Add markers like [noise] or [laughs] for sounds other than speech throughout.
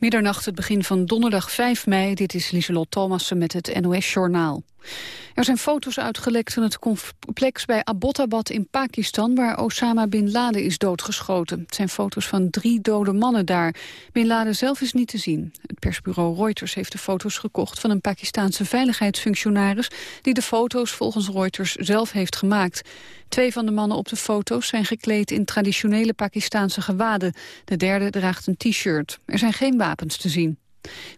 Middernacht, het begin van donderdag 5 mei. Dit is Lieselot Thomassen met het NOS-journaal. Er zijn foto's uitgelekt van het complex bij Abbottabad in Pakistan... waar Osama Bin Laden is doodgeschoten. Het zijn foto's van drie dode mannen daar. Bin Laden zelf is niet te zien. Het persbureau Reuters heeft de foto's gekocht... van een Pakistaanse veiligheidsfunctionaris... die de foto's volgens Reuters zelf heeft gemaakt. Twee van de mannen op de foto's zijn gekleed in traditionele Pakistaanse gewaden. De derde draagt een t-shirt. Er zijn geen wapens te zien.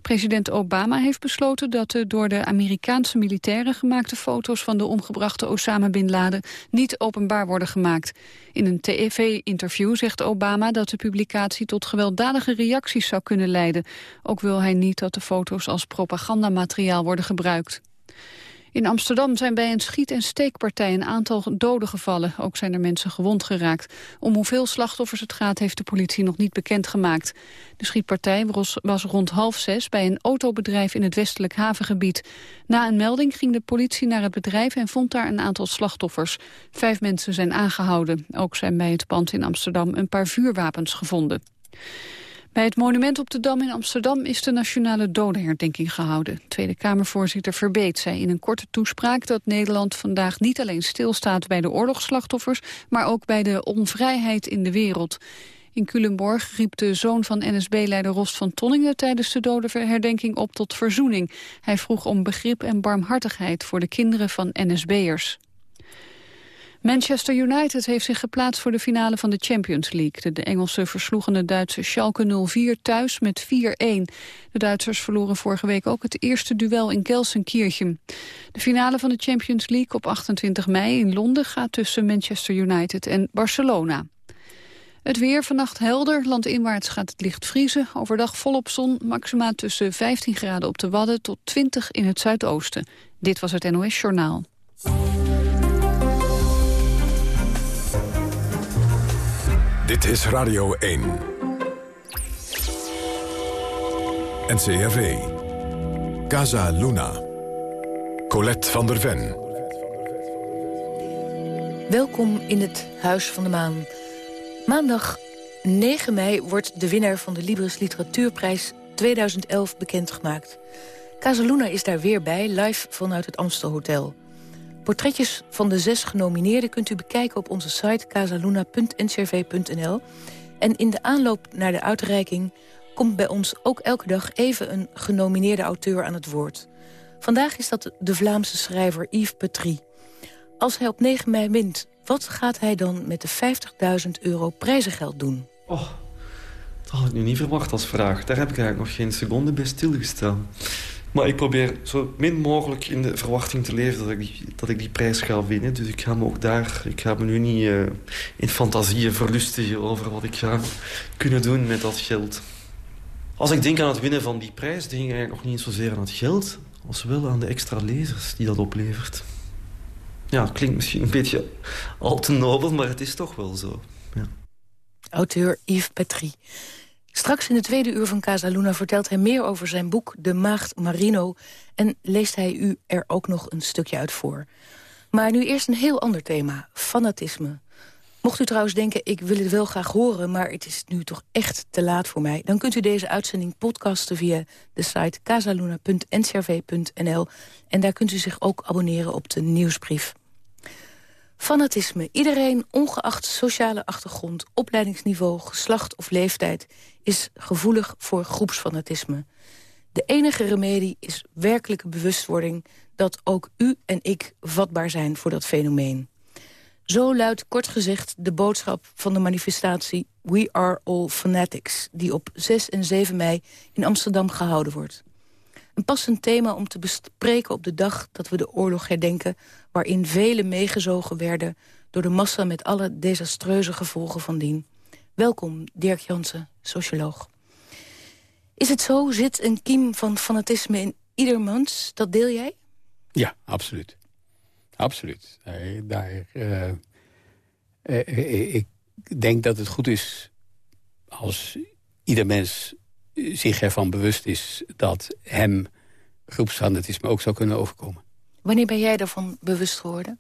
President Obama heeft besloten dat de door de Amerikaanse militairen gemaakte foto's van de omgebrachte Osama Bin Laden niet openbaar worden gemaakt. In een tv-interview zegt Obama dat de publicatie tot gewelddadige reacties zou kunnen leiden. Ook wil hij niet dat de foto's als propagandamateriaal worden gebruikt. In Amsterdam zijn bij een schiet- en steekpartij een aantal doden gevallen. Ook zijn er mensen gewond geraakt. Om hoeveel slachtoffers het gaat heeft de politie nog niet bekendgemaakt. De schietpartij was rond half zes bij een autobedrijf in het westelijk havengebied. Na een melding ging de politie naar het bedrijf en vond daar een aantal slachtoffers. Vijf mensen zijn aangehouden. Ook zijn bij het pand in Amsterdam een paar vuurwapens gevonden. Bij het monument op de Dam in Amsterdam is de nationale dodenherdenking gehouden. Tweede Kamervoorzitter Verbeet zei in een korte toespraak dat Nederland vandaag niet alleen stilstaat bij de oorlogsslachtoffers, maar ook bij de onvrijheid in de wereld. In Culemborg riep de zoon van NSB-leider Rost van Tonningen tijdens de dodenherdenking op tot verzoening. Hij vroeg om begrip en barmhartigheid voor de kinderen van NSB'ers. Manchester United heeft zich geplaatst voor de finale van de Champions League. De, Engelsen versloegen de Duitse Schalke 04 thuis met 4-1. De Duitsers verloren vorige week ook het eerste duel in Gelsenkirchen. De finale van de Champions League op 28 mei in Londen gaat tussen Manchester United en Barcelona. Het weer vannacht helder, landinwaarts gaat het licht vriezen. Overdag volop zon, maxima tussen 15 graden op de Wadden tot 20 in het zuidoosten. Dit was het NOS Journaal. Dit is Radio 1. NCRV. Casa Luna. Colette van der Ven. Welkom in het Huis van de Maan. Maandag 9 mei wordt de winnaar van de Libris Literatuurprijs 2011 bekendgemaakt. Casa Luna is daar weer bij, live vanuit het Amstelhotel. Portretjes van de zes genomineerden kunt u bekijken op onze site casaluna.ncrv.nl. En in de aanloop naar de uitreiking komt bij ons ook elke dag even een genomineerde auteur aan het woord. Vandaag is dat de Vlaamse schrijver Yves Petrie. Als hij op 9 mei wint, wat gaat hij dan met de 50.000 euro prijzengeld doen? Oh, dat had ik nu niet verwacht als vraag. Daar heb ik eigenlijk nog geen seconde bij stilgestaan. Maar ik probeer zo min mogelijk in de verwachting te leven dat ik die, dat ik die prijs ga winnen. Dus ik ga me ook daar, ik ga me nu niet uh, in fantasieën verlustigen over wat ik ga kunnen doen met dat geld. Als ik denk aan het winnen van die prijs, denk ik eigenlijk nog niet zozeer aan het geld, als wel aan de extra lezers die dat oplevert. Ja, klinkt misschien een beetje al te nobel, maar het is toch wel zo. Ja. Auteur Yves Petrie. Straks in de tweede uur van Casa Luna vertelt hij meer over zijn boek De Maagd Marino... en leest hij u er ook nog een stukje uit voor. Maar nu eerst een heel ander thema, fanatisme. Mocht u trouwens denken, ik wil het wel graag horen... maar het is nu toch echt te laat voor mij... dan kunt u deze uitzending podcasten via de site casaluna.ncrv.nl... en daar kunt u zich ook abonneren op de nieuwsbrief. Fanatisme. Iedereen, ongeacht sociale achtergrond, opleidingsniveau, geslacht of leeftijd... is gevoelig voor groepsfanatisme. De enige remedie is werkelijke bewustwording... dat ook u en ik vatbaar zijn voor dat fenomeen. Zo luidt kort gezegd de boodschap van de manifestatie We Are All Fanatics... die op 6 en 7 mei in Amsterdam gehouden wordt. Een passend thema om te bespreken op de dag dat we de oorlog herdenken... waarin velen meegezogen werden door de massa met alle desastreuze gevolgen van dien. Welkom, Dirk Jansen, socioloog. Is het zo, zit een kiem van fanatisme in iedermans? Dat deel jij? Ja, absoluut. Absoluut. daar, uh, uh, ik denk dat het goed is als ieder mens zich ervan bewust is dat hem groepsfanatisme ook zou kunnen overkomen. Wanneer ben jij daarvan bewust geworden?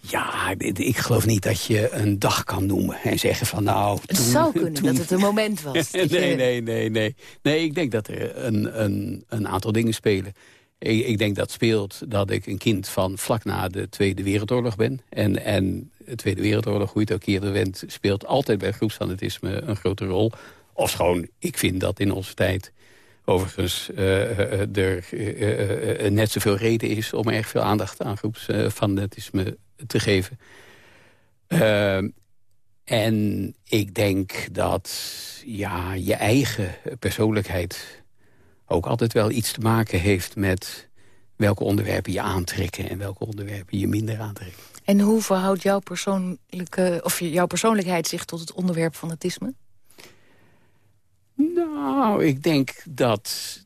Ja, ik geloof niet dat je een dag kan noemen en zeggen van nou... Het zou kunnen dat het een moment was. [laughs] nee, nee, nee, nee. Nee, ik denk dat er een, een, een aantal dingen spelen. Ik, ik, denk dat speelt dat ik een kind van vlak na de Tweede Wereldoorlog ben. En, en de Tweede Wereldoorlog, hoe je het ook eerder bent... speelt altijd bij groepsfanatisme een grote rol. Of gewoon, ik vind dat in onze tijd overigens uh, er uh, net zoveel reden is... om erg veel aandacht aan groepsfanatisme te geven. Ehm, en ik denk dat ja, je eigen persoonlijkheid ook altijd wel iets te maken heeft met welke onderwerpen je aantrekken en welke onderwerpen je minder aantrekken. En hoe verhoudt jouw, persoonlijke, of jouw persoonlijkheid zich tot het onderwerp fanatisme? Nou, ik denk dat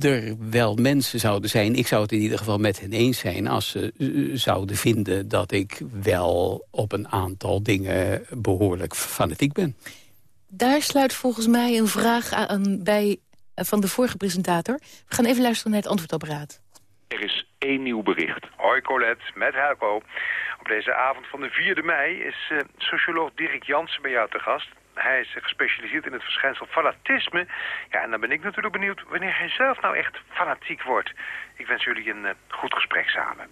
er wel mensen zouden zijn... ik zou het in ieder geval met hen eens zijn... als ze eh, zouden vinden dat ik wel op een aantal dingen behoorlijk fanatiek ben. Daar sluit volgens mij een vraag aan bij eh, van de vorige presentator. We gaan even luisteren naar het antwoordapparaat. Er is één nieuw bericht. Hoi Colette, met Helco. Op deze avond van de 4e mei is uh, socioloog Dirk Jansen bij jou te gast. Hij is gespecialiseerd in het verschijnsel fanatisme. Ja, en dan ben ik natuurlijk benieuwd wanneer hij zelf nou echt fanatiek wordt. Ik wens jullie een uh, goed gesprek samen.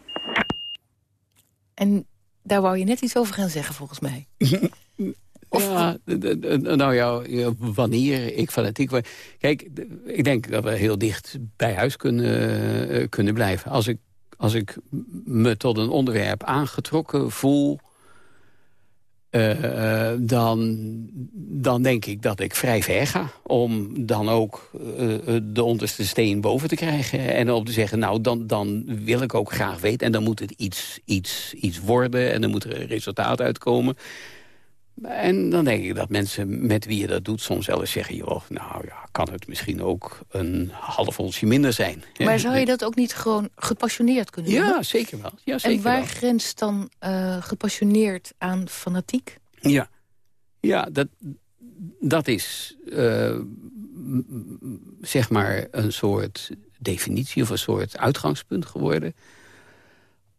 En daar wou je net iets over gaan zeggen, volgens mij. [laughs] Ja, nou ja, wanneer ik fanatiek word. Kijk, ik denk dat we heel dicht bij huis kunnen, eh, kunnen blijven. Als ik, als ik me tot een onderwerp aangetrokken voel... Uh, dan, dan denk ik dat ik vrij ver ga. Om dan ook uh, de onderste steen boven te krijgen. En om te zeggen, nou, dan, dan wil ik ook graag weten. En dan moet het iets, iets, iets worden. En dan moet er een resultaat uitkomen. En dan denk ik dat mensen met wie je dat doet soms wel eens zeggen... joh, nou ja, kan het misschien ook een half onsje minder zijn. Maar zou je dat ook niet gewoon gepassioneerd kunnen doen? Ja, zeker wel. Ja, zeker en waar wel. grenst dan uh, gepassioneerd aan fanatiek? Ja, ja dat, dat is uh, zeg maar een soort definitie of een soort uitgangspunt geworden.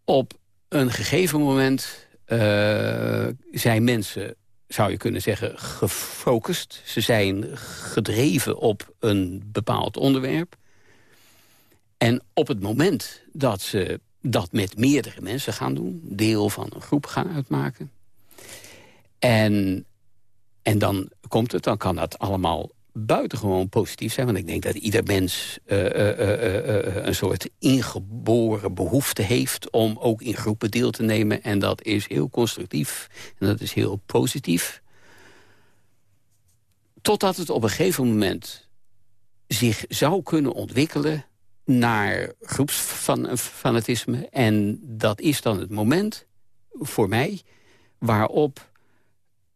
Op een gegeven moment uh, zijn mensen zou je kunnen zeggen, gefocust. Ze zijn gedreven op een bepaald onderwerp. En op het moment dat ze dat met meerdere mensen gaan doen... deel van een groep gaan uitmaken... en, en dan komt het, dan kan dat allemaal buitengewoon positief zijn. Want ik denk dat ieder mens uh, uh, uh, een soort ingeboren behoefte heeft... om ook in groepen deel te nemen. En dat is heel constructief. En dat is heel positief. Totdat het op een gegeven moment zich zou kunnen ontwikkelen... naar groepsfanatisme. En dat is dan het moment voor mij waarop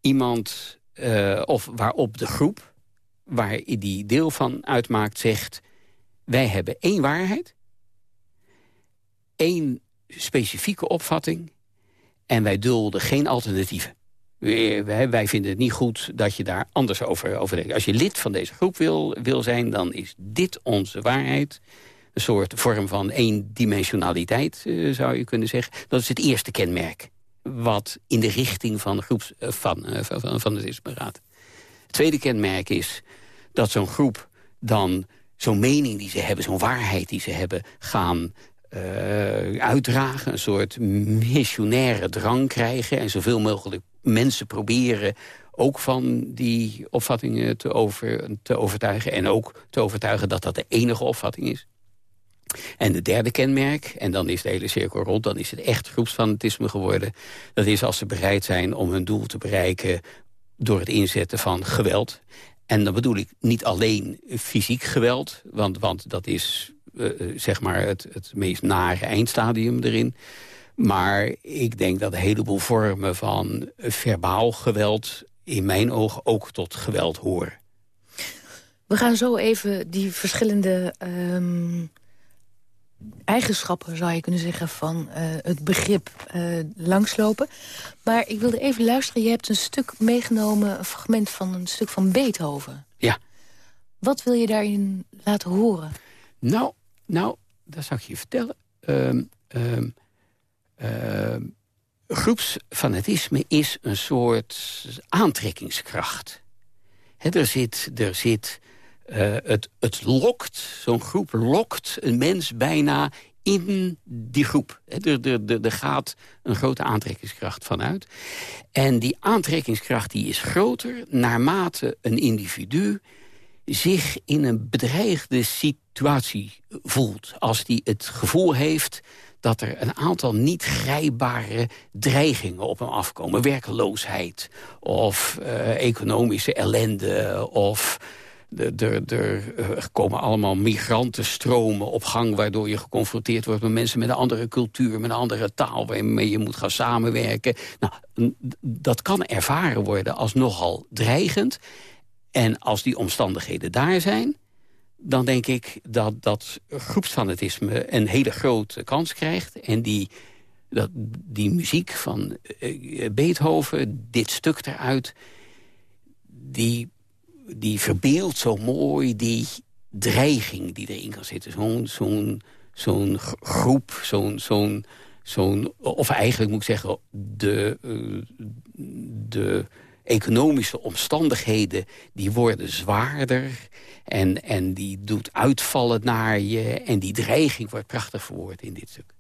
iemand... of waarop de groep waar die deel van uitmaakt, zegt... wij hebben één waarheid, één specifieke opvatting... en wij dulden geen alternatieven. Wij, vinden het niet goed dat je daar anders over, over denkt. Als je lid van deze groep wil, wil zijn, dan is dit onze waarheid. Een soort vorm van eendimensionaliteit, uh, zou je kunnen zeggen. Dat is het eerste kenmerk wat in de richting van, groeps, uh, van, uh, van, van het gaat. Het tweede kenmerk is dat zo'n groep dan zo'n mening die ze hebben, zo'n waarheid die ze hebben, gaan uh, uitdragen. Een soort missionaire drang krijgen en zoveel mogelijk mensen proberen ook van die opvattingen te, over, te overtuigen. En ook te overtuigen dat dat de enige opvatting is. En de derde kenmerk, en dan is de hele cirkel rond... dan is het echt groepsfanatisme geworden. Dat is als ze bereid zijn om hun doel te bereiken... door het inzetten van geweld. En dan bedoel ik niet alleen fysiek geweld... want, want dat is uh, zeg maar het, het meest nare eindstadium erin... Maar ik denk dat een heleboel vormen van verbaal geweld... in mijn ogen ook tot geweld horen. We gaan zo even die verschillende um, eigenschappen, zou je kunnen zeggen... van uh, het begrip uh, langslopen. Maar ik wilde even luisteren. Je hebt een stuk meegenomen, een fragment van een stuk van Beethoven. Ja. Wat wil je daarin laten horen? Nou, nou dat zal ik je vertellen. Um, um, uh, groepsfanatisme is een soort aantrekkingskracht. er zit, er zit uh, het, het lokt, zo'n groep lokt een mens bijna in die groep. Er, gaat een grote aantrekkingskracht vanuit. En die aantrekkingskracht die is groter naarmate een individu zich in een bedreigde situatie voelt. Als die het gevoel heeft dat er een aantal niet grijpbare dreigingen op hem afkomen. Werkeloosheid of uh, economische ellende of... Er komen allemaal migrantenstromen op gang... waardoor je geconfronteerd wordt met mensen met een andere cultuur... met een andere taal waarmee je moet gaan samenwerken. Nou, dat kan ervaren worden als nogal dreigend. En als die omstandigheden daar zijn dan denk ik dat dat groepsfanatisme een hele grote kans krijgt. En die, dat, die muziek van uh, Beethoven, dit stuk eruit... die verbeeldt zo mooi die dreiging die erin kan zitten. Zo'n zo'n zo'n groep, zo'n... of eigenlijk moet ik zeggen, de, uh, de economische omstandigheden die worden zwaarder. En, en die doet uitvallen naar je. En die dreiging wordt prachtig verwoord in dit stuk.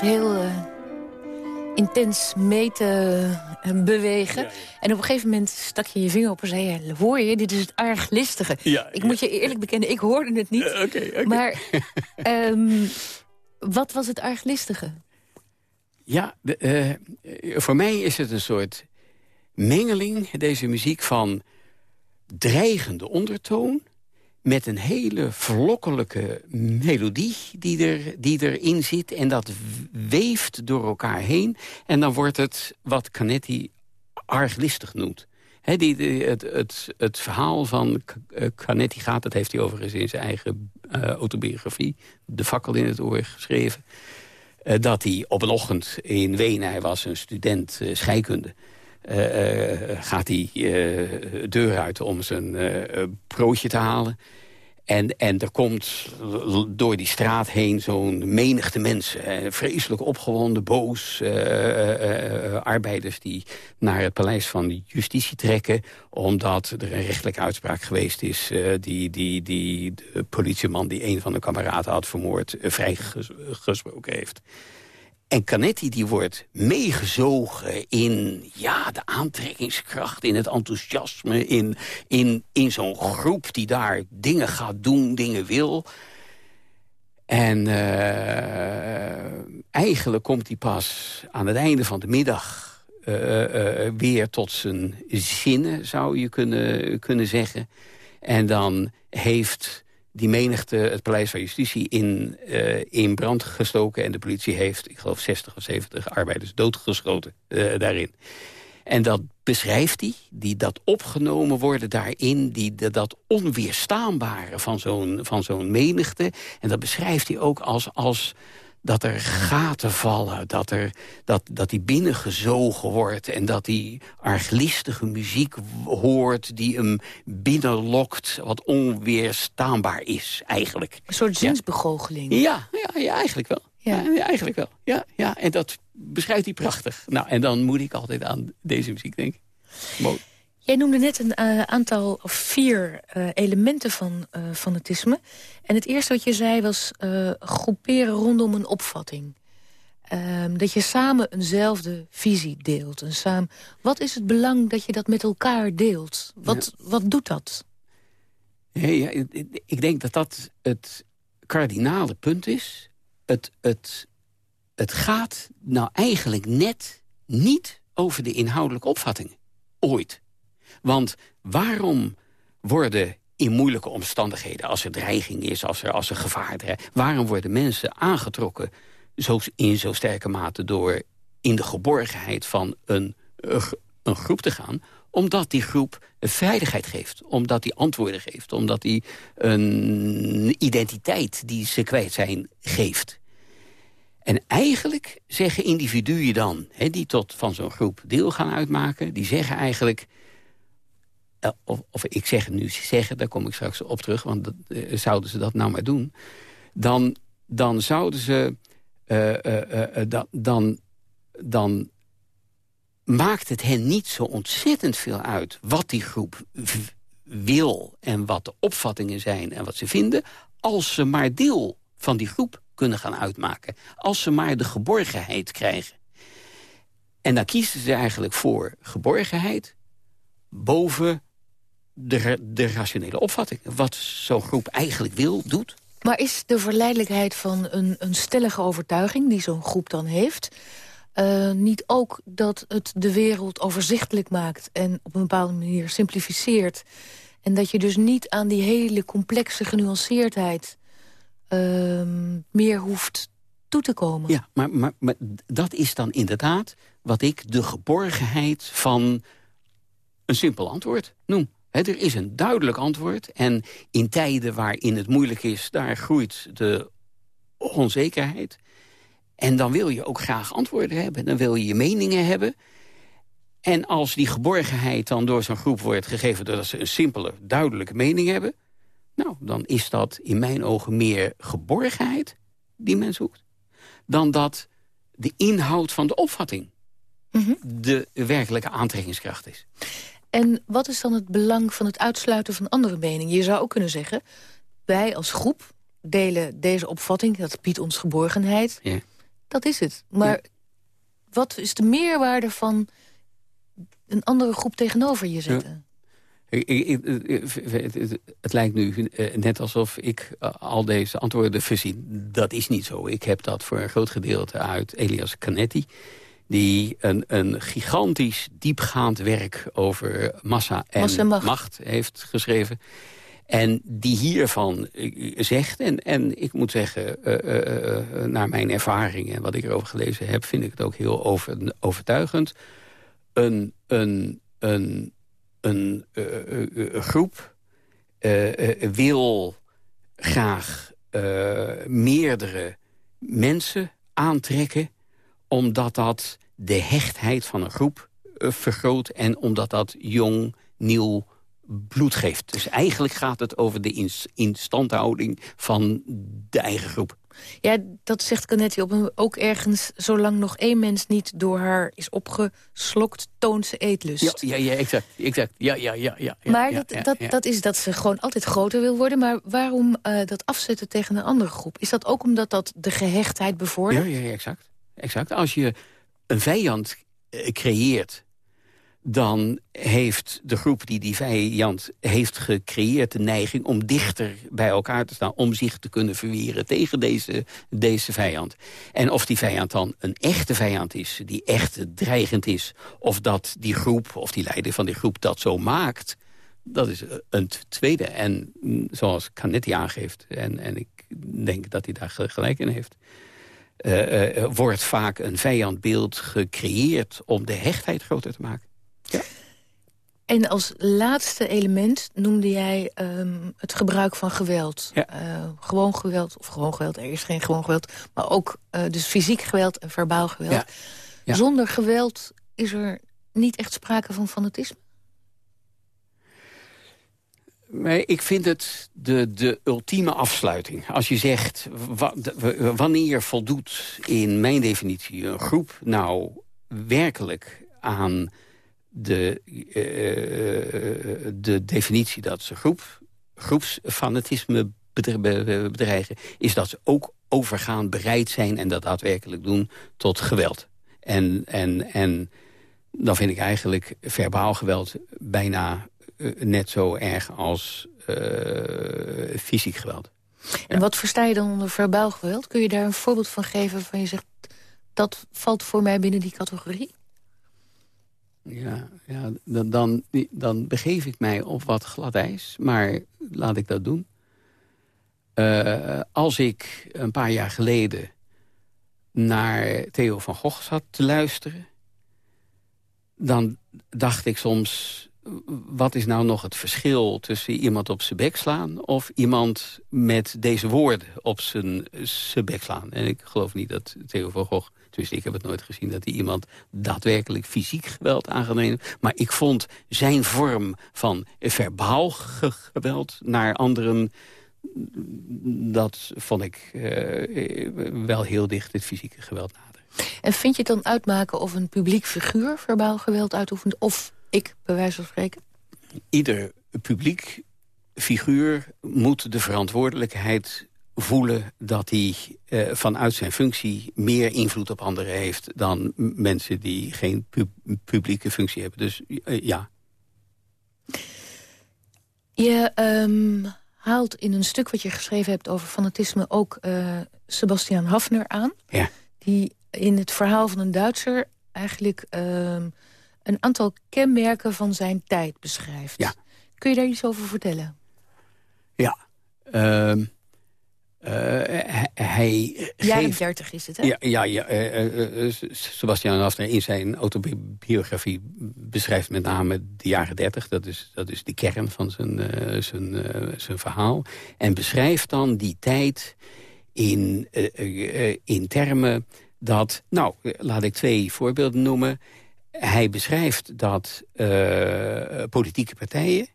Heel uh, intens mee te uh, bewegen. En op een gegeven moment stak je je vinger op en zei je... hoor je, dit is het erg listige. ik moet je eerlijk bekennen, ik hoorde het niet. Uh, okay, okay. Maar um, [laughs] wat was het erg listige? Ja, de, voor mij is het een soort mengeling, deze muziek, van dreigende ondertoon met een hele verlokkelijke melodie die, er, die erin zit. En dat weeft door elkaar heen. En dan wordt het wat Canetti arglistig noemt. Die, het, het, het verhaal van eh, Canetti gaat, dat heeft hij overigens in zijn eigen uh, autobiografie... De fakkel in het oor geschreven... Uh, dat hij op een ochtend in Wenen, hij was een student scheikunde... Uh, gaat hij uh, deur uit om zijn broodje te halen. En, en er komt door die straat heen zo'n menigte mensen. vreselijk opgewonden, boos. arbeiders die naar het paleis van justitie trekken... omdat er een rechtelijke uitspraak geweest is... die, die, die de politieman die een van de kameraden had vermoord... vrijgesproken heeft. En Canetti die wordt meegezogen in ja, de aantrekkingskracht, in het enthousiasme... in, in, in zo'n groep die daar dingen gaat doen, dingen wil. En uh, eigenlijk komt hij pas aan het einde van de middag... Uh, uh, weer tot zijn zinnen, zou je kunnen, kunnen zeggen. En dan heeft die menigte het paleis van justitie in, uh, in brand gestoken... en de politie heeft, ik geloof, 60 of 70 arbeiders doodgeschoten uh, daarin. En dat beschrijft hij, die dat opgenomen worden daarin... Die, dat onweerstaanbare van zo'n zo'n menigte. En dat beschrijft hij ook als, als dat er gaten vallen, dat, er, dat, dat die binnengezogen wordt... en dat die arglistige muziek hoort die hem binnenlokt... wat onweerstaanbaar is, eigenlijk. Een soort zinsbegoocheling. Ja, ja, ja, eigenlijk wel. Ja. ja. eigenlijk wel. Ja, ja, en dat beschrijft hij prachtig. Nou, en dan moet ik altijd aan deze muziek denken. Mooi. Jij noemde net een uh, aantal, of vier uh, elementen van uh, fanatisme. En het eerste wat je zei was groeperen rondom een opvatting. Ehm, dat je samen eenzelfde visie deelt. Een samen... Wat is het belang dat je dat met elkaar deelt? Wat, ja. wat doet dat? ja, ik denk dat dat het kardinale punt is. Het, het, het gaat nou eigenlijk net niet over de inhoudelijke opvattingen. Ooit. Want waarom worden in moeilijke omstandigheden... als er dreiging is, als er, als er gevaar dreigt... waarom worden mensen aangetrokken zo, in zo sterke mate... door in de geborgenheid van een, een groep te gaan omdat die groep veiligheid geeft. Omdat die antwoorden geeft. Omdat die een identiteit die ze kwijt zijn geeft. En eigenlijk zeggen individuen dan, hè, die tot van zo'n groep deel gaan uitmaken... die zeggen eigenlijk, eh, of, of, ik zeg nu zeggen, daar kom ik straks op terug... want dat, uh, zouden ze dat nou maar doen... dan, dan zouden ze... Dan, dan, dan maakt het hen niet zo ontzettend veel uit... wat die groep wil en wat de opvattingen zijn en wat ze vinden... als ze maar deel van die groep kunnen gaan uitmaken. Als ze maar de geborgenheid krijgen. En dan kiezen ze eigenlijk voor geborgenheid... boven de, de rationele opvatting. Wat zo'n groep eigenlijk wil, doet. Maar is de verleidelijkheid van een, een stellige overtuiging... die zo'n groep dan heeft... Uh, niet ook dat het de wereld overzichtelijk maakt... en op een bepaalde manier simplificeert... en dat je dus niet aan die hele complexe genuanceerdheid... Uh, meer hoeft toe te komen. Ja, maar, maar, maar dat is dan inderdaad wat ik de geborgenheid van een simpel antwoord noem. He, er is een duidelijk antwoord. En in tijden waarin het moeilijk is, daar groeit de onzekerheid. En dan wil je ook graag antwoorden hebben. Dan wil je je meningen hebben. En als die geborgenheid dan door zo'n groep wordt gegeven... doordat ze een simpele, duidelijke mening hebben... nou, dan is dat in mijn ogen meer geborgenheid die men zoekt... dan dat de inhoud van de opvatting mm -hmm. de werkelijke aantrekkingskracht is. En wat is dan het belang van het uitsluiten van andere meningen? Je zou ook kunnen zeggen, wij als groep delen deze opvatting... dat biedt ons geborgenheid. Ja. Dat is het. Maar wat is de meerwaarde van een andere groep tegenover je zetten? het lijkt nu eh, net alsof ik eh, al deze antwoorden verzin. Dat is niet zo. Ik heb dat voor een groot gedeelte uit Elias Canetti die een, een gigantisch diepgaand werk over massa en, macht. heeft geschreven. En die hiervan eh, zegt, en, en ik moet zeggen, naar mijn ervaring en wat ik erover gelezen heb, vind ik het ook heel over, overtuigend. Een, een, een een groep wil graag meerdere mensen aantrekken... omdat dat de hechtheid van een groep vergroot... en omdat dat jong, nieuw bloed geeft. Dus eigenlijk gaat het over de instandhouding van de eigen groep. Ja, dat zegt Canetti op ook ergens... zolang nog één mens niet door haar is opgeslokt, toont ze eetlust. Ja, ja, ja exact, exact. Ja, ja, ja, ja, maar dat, dat, dat is dat ze gewoon altijd groter wil worden. Maar waarom uh, dat afzetten tegen een andere groep? Is dat ook omdat dat de gehechtheid bevordert? Ja, ja, exact. Exact. Als je een vijand uh, creëert dan heeft de groep die die vijand heeft gecreëerd... de neiging om dichter bij elkaar te staan... om zich te kunnen verweren tegen deze, deze vijand. En of die vijand dan een echte vijand is, die echt dreigend is... of dat die groep, of die leider van die groep dat zo maakt... dat is een tweede. En zoals Canetti aangeeft, en, en ik denk dat hij daar gelijk in heeft... Uh, uh, wordt vaak een vijandbeeld gecreëerd om de hechtheid groter te maken. Ja. En als laatste element noemde jij um, het gebruik van geweld. Ja. Uh, gewoon geweld, of gewoon geweld, er is geen gewoon geweld. Maar ook dus fysiek geweld en verbaal geweld. Ja. Zonder geweld is er niet echt sprake van fanatisme? Ik vind het de, de ultieme afsluiting. Als je zegt, wanneer voldoet in mijn definitie een groep nou werkelijk aan de, uh, de definitie dat ze groep, groepsfanatisme bedreigen... is dat ze ook overgaan, bereid zijn en dat daadwerkelijk doen tot geweld. En, en, en dan vind ik eigenlijk verbaal geweld bijna net zo erg als uh, fysiek geweld. En wat versta je dan onder verbaal geweld? Kun je daar een voorbeeld van geven van je zegt... dat valt voor mij binnen die categorie? Ja, ja dan, dan, dan begeef ik mij op wat glad ijs. Maar laat ik dat doen. Uh, als ik een paar jaar geleden naar Theo van Gogh zat te luisteren... dan dacht ik soms wat is nou nog het verschil tussen iemand op zijn bek slaan... of iemand met deze woorden op zijn, bek slaan? En ik geloof niet dat Theo van Gogh... dus ik heb het nooit gezien dat hij iemand daadwerkelijk fysiek geweld aangenomen. Maar ik vond zijn vorm van verbaal geweld naar anderen... dat vond ik uh, wel heel dicht het fysieke geweld nader. En vind je het dan uitmaken of een publiek figuur verbaal geweld uitoefent... of ik, bij wijze van spreken? Ieder publiek figuur moet de verantwoordelijkheid voelen dat hij uh, vanuit zijn functie meer invloed op anderen heeft... dan mensen die geen publieke functie hebben. Dus uh, ja. Je um, haalt in een stuk wat je geschreven hebt over fanatisme... ook uh, Sebastian Hafner aan. Ja. Die in het verhaal van een Duitser eigenlijk... Uh, een aantal kenmerken van zijn tijd beschrijft. Ja. Kun je daar iets over vertellen? Ja. Uh, uh, hij Jaren 30 is het, hè? Ja, ja, ja uh, Sebastian Hafner in zijn autobiografie beschrijft met name de jaren 30. Dat is, dat is de kern van zijn, zijn, zijn verhaal. En beschrijft dan die tijd in, in termen dat... Nou, laat ik twee voorbeelden noemen hij beschrijft dat uh, politieke partijen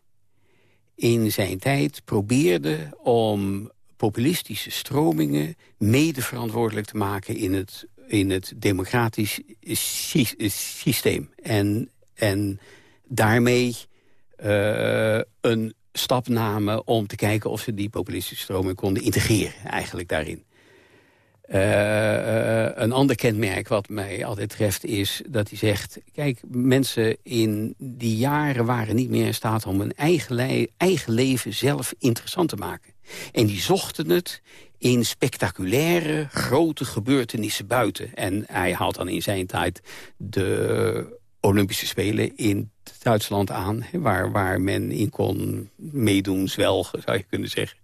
in zijn tijd probeerden om populistische stromingen mede verantwoordelijk te maken in het, in het democratisch systeem. En, en daarmee uh, een stap namen om te kijken of ze die populistische stromingen konden integreren eigenlijk daarin. Een ander kenmerk wat mij altijd treft is dat hij zegt... kijk, mensen in die jaren waren niet meer in staat om hun eigen, eigen leven zelf interessant te maken. En die zochten het in spectaculaire, grote gebeurtenissen buiten. En hij haalt dan in zijn tijd de Olympische Spelen in Duitsland aan... waar, waar men in kon meedoen, zwelgen, zou je kunnen zeggen.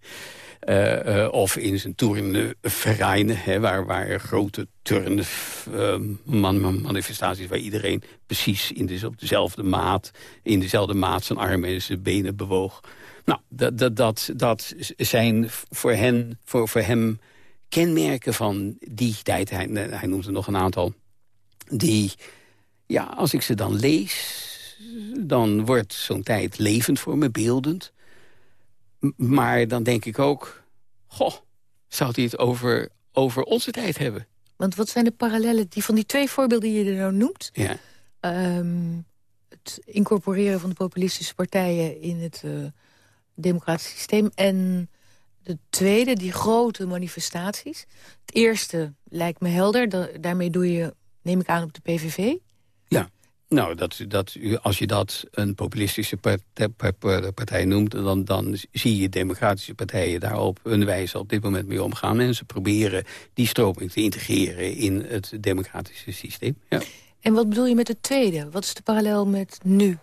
Uh, uh, of in zijn turnvereinen, waar, waar grote turnmanifestaties... Uh, waar iedereen precies in op dezelfde maat, in dezelfde maat zijn armen en zijn benen bewoog. Nou, dat, dat, dat, dat zijn voor, hen, voor, voor hem kenmerken van die tijd. Hij, hij noemt er nog een aantal. Die, ja, als ik ze dan lees, dan wordt zo'n tijd levend voor me, beeldend. Maar dan denk ik ook, goh, zou hij het over, over onze tijd hebben? Want wat zijn de parallellen die van die twee voorbeelden die je er nou noemt? Ja. Um, het incorporeren van de populistische partijen in het... Uh, democratisch systeem. En de tweede, die grote manifestaties. Het eerste lijkt me helder. daarmee doe je, neem ik aan, op de PVV. Nou, dat, dat, als je dat een populistische partij, noemt... Dan, dan zie je democratische partijen daar op hun wijze op dit moment mee omgaan. En ze proberen die stroming te integreren in het democratische systeem. Ja. En wat bedoel je met het tweede? Wat is de parallel met nu?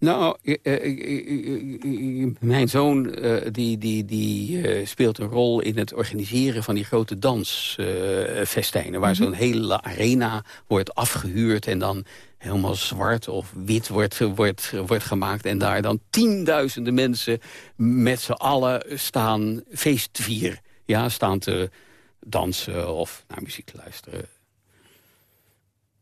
Nou, eh, eh, eh, mijn zoon die, die, die speelt een rol in het organiseren van die grote dansfestijnen. waar mhm. zo'n hele arena wordt afgehuurd en dan helemaal zwart of wit wordt, wordt, wordt gemaakt. En daar dan tienduizenden mensen met z'n allen staan feest te vieren. Ja, staan te dansen of naar muziek te luisteren.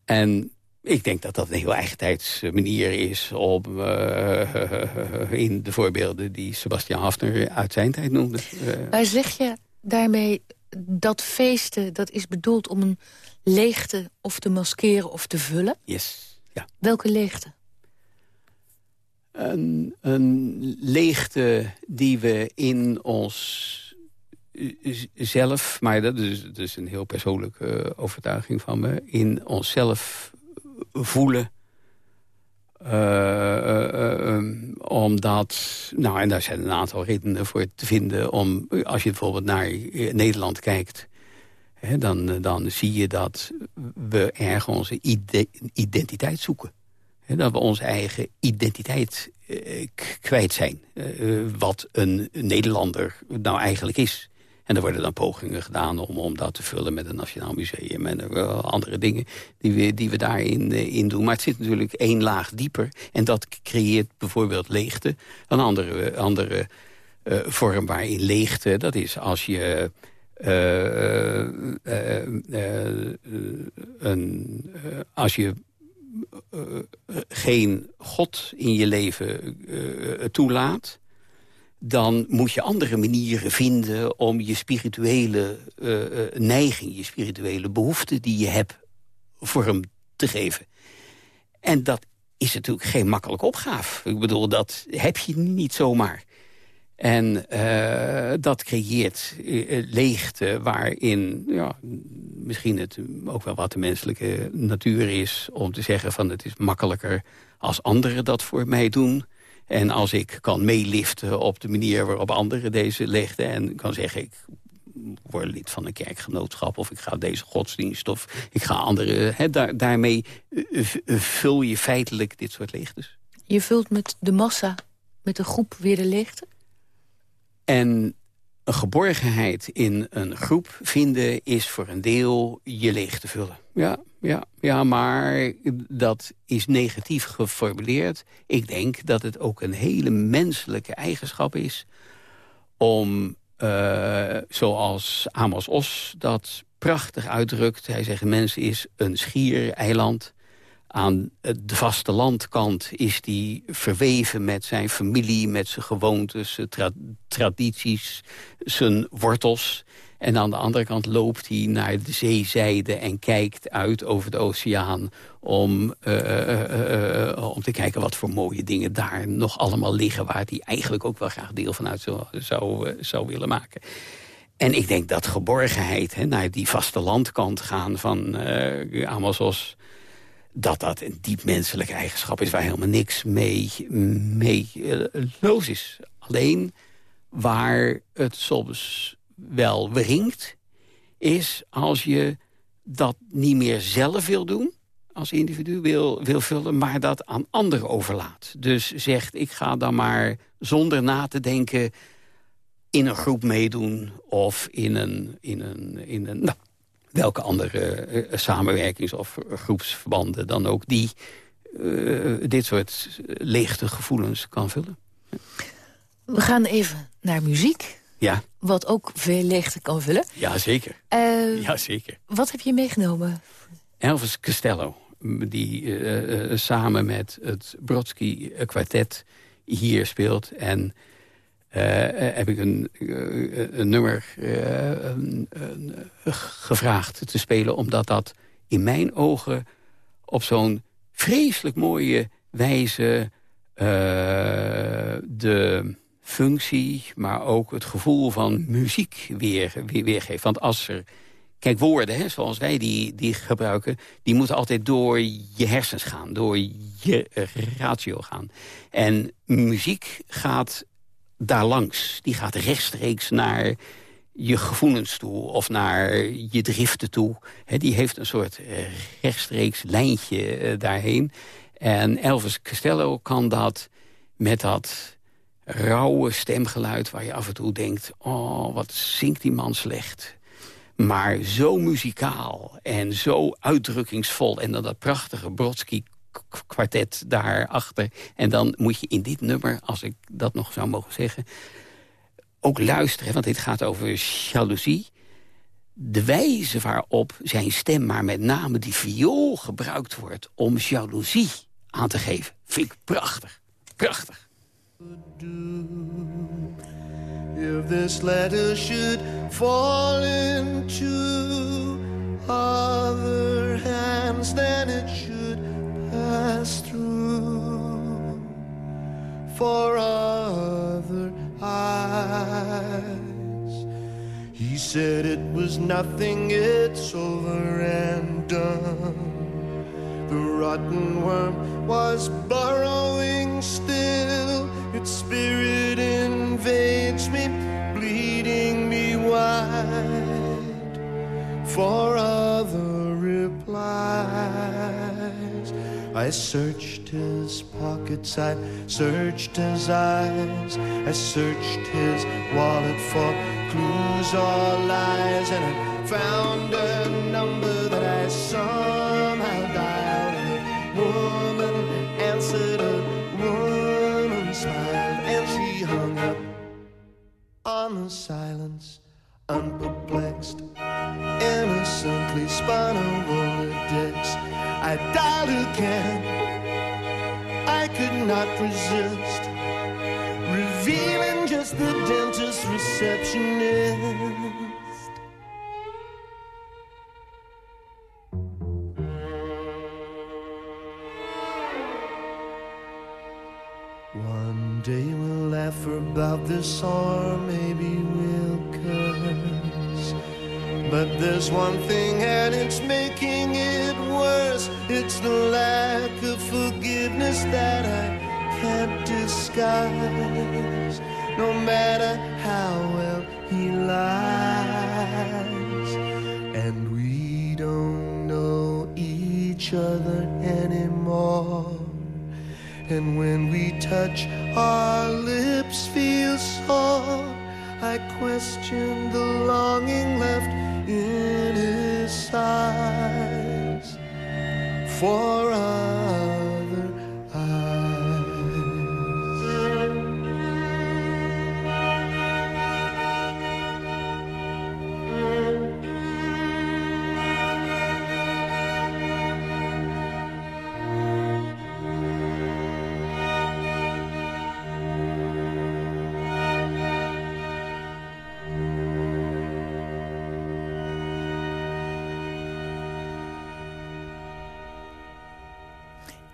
En ik denk dat dat een heel eigentijds manier is om uh, [laughs] in de voorbeelden die Sebastian Hafner uit zijn tijd noemde. Maar zeg je daarmee dat feesten, dat is bedoeld om een leegte of te maskeren of te vullen? Yes, ja. Welke leegte? Een, een leegte die we in ons zelf, maar dat is, dat is een heel persoonlijke overtuiging van me... in onszelf voelen. Uh, omdat, nou en daar zijn een aantal redenen voor te vinden... om, als je bijvoorbeeld naar Nederland kijkt... Hè, dan, dan zie je dat we erg onze identiteit zoeken. Hè, dat we onze eigen identiteit kwijt zijn. wat een Nederlander nou eigenlijk is. En er worden dan pogingen gedaan om, om dat te vullen met een Nationaal Museum... en andere dingen die we, die we daarin uh, in doen. Maar het zit natuurlijk één laag dieper. En dat creëert bijvoorbeeld leegte. Een andere, andere uh, vorm waarin leegte, dat is als je... een, als je geen God in je leven toelaat dan moet je andere manieren vinden om je spirituele uh, neiging... je spirituele behoefte die je hebt vorm te geven. En dat is natuurlijk geen makkelijke opgave. Ik bedoel, dat heb je niet zomaar. En uh, dat creëert leegte waarin ja, misschien het ook wel wat de menselijke natuur is... om te zeggen van het is makkelijker als anderen dat voor mij doen... En als ik kan meeliften op de manier waarop anderen deze legden... en kan zeggen, ik word lid van een kerkgenootschap... of ik ga deze godsdienst, of ik ga andere... He, daar, daarmee eh, eh, vul je feitelijk dit soort leegtes. Je vult met de massa, met de groep weer de leegte? En een geborgenheid in een groep vinden is voor een deel je leeg te vullen. Ja, ja, ja, maar dat is negatief geformuleerd. Ik denk dat het ook een hele menselijke eigenschap is... om, uh, zoals Amos Os dat prachtig uitdrukt... hij zegt, mens is een schiereiland aan de vastelandkant is die verweven met zijn familie, met zijn gewoontes, zijn tradities, zijn wortels. En aan de andere kant loopt hij naar de zeezijde en kijkt uit over de oceaan... om, uh, uh, om te kijken wat voor mooie dingen daar nog allemaal liggen... waar hij eigenlijk ook wel graag deel van uit zou, zou, willen maken. en ik denk dat geborgenheid, hè, naar die vastelandkant gaan van Amazos... dat dat een diep menselijke eigenschap is waar helemaal niks mee, mee uh, los is. Alleen waar het soms wel wringt, is als je dat niet meer zelf wil doen als individu wil, wil vullen, maar dat aan anderen overlaat. Dus zegt, ik ga dan maar zonder na te denken in een groep meedoen... of in een, in een, in een nou, welke andere uh, samenwerkings- of groepsverbanden dan ook... die uh, dit soort lichte gevoelens kan vullen. We gaan even naar muziek. Ja. Wat ook veel leegte kan vullen. Ja, zeker. Uh, ja, zeker. Wat heb je meegenomen? Elvis Costello, die samen met het Brodsky kwartet hier speelt. En heb ik een, een nummer gevraagd te spelen... omdat dat in mijn ogen op zo'n vreselijk mooie wijze... de functie, maar ook het gevoel van muziek weer, weer, weergeeft. Want als er... Kijk, woorden, hè, zoals wij die, die gebruiken... die moeten altijd door je hersens gaan, door je ratio gaan. En muziek gaat daar langs. Die gaat rechtstreeks naar je gevoelens toe of naar je driften toe. die heeft een soort rechtstreeks lijntje daarheen. En Elvis Costello kan dat met dat rauwe stemgeluid... waar je af en toe denkt, oh, wat zingt die man slecht. Maar zo muzikaal en zo uitdrukkingsvol. En dan dat prachtige Brodsky kwartet daarachter. En dan moet je in dit nummer, als ik dat nog zou mogen zeggen... ook luisteren, want dit gaat over jaloezie. De wijze waarop zijn stem, maar met name die viool gebruikt wordt... om jaloezie aan te geven, vind ik prachtig. Prachtig. If this letter should fall into other hands, then it should pass through for other eyes. He said it was nothing, it's over and done. The rotten worm was burrowing still its spirit invades me, bleeding me wide for other replies. I searched his pockets, I searched his eyes, I searched his wallet for clues or lies, and I found a number that I somehow dialed, and the woman answered a woman smiled, and she hung up on the silence, unperplexed, innocently spun a. I dialed again, I could not resist, revealing just the dentist receptionist. One day we'll laugh about this, or maybe we'll. But there's one thing, and it's making it worse. It's the lack of forgiveness that I can't disguise. No matter how well he lies, and we don't know each other anymore. And when we touch, our lips feel sore. I question the longing left in his eyes for other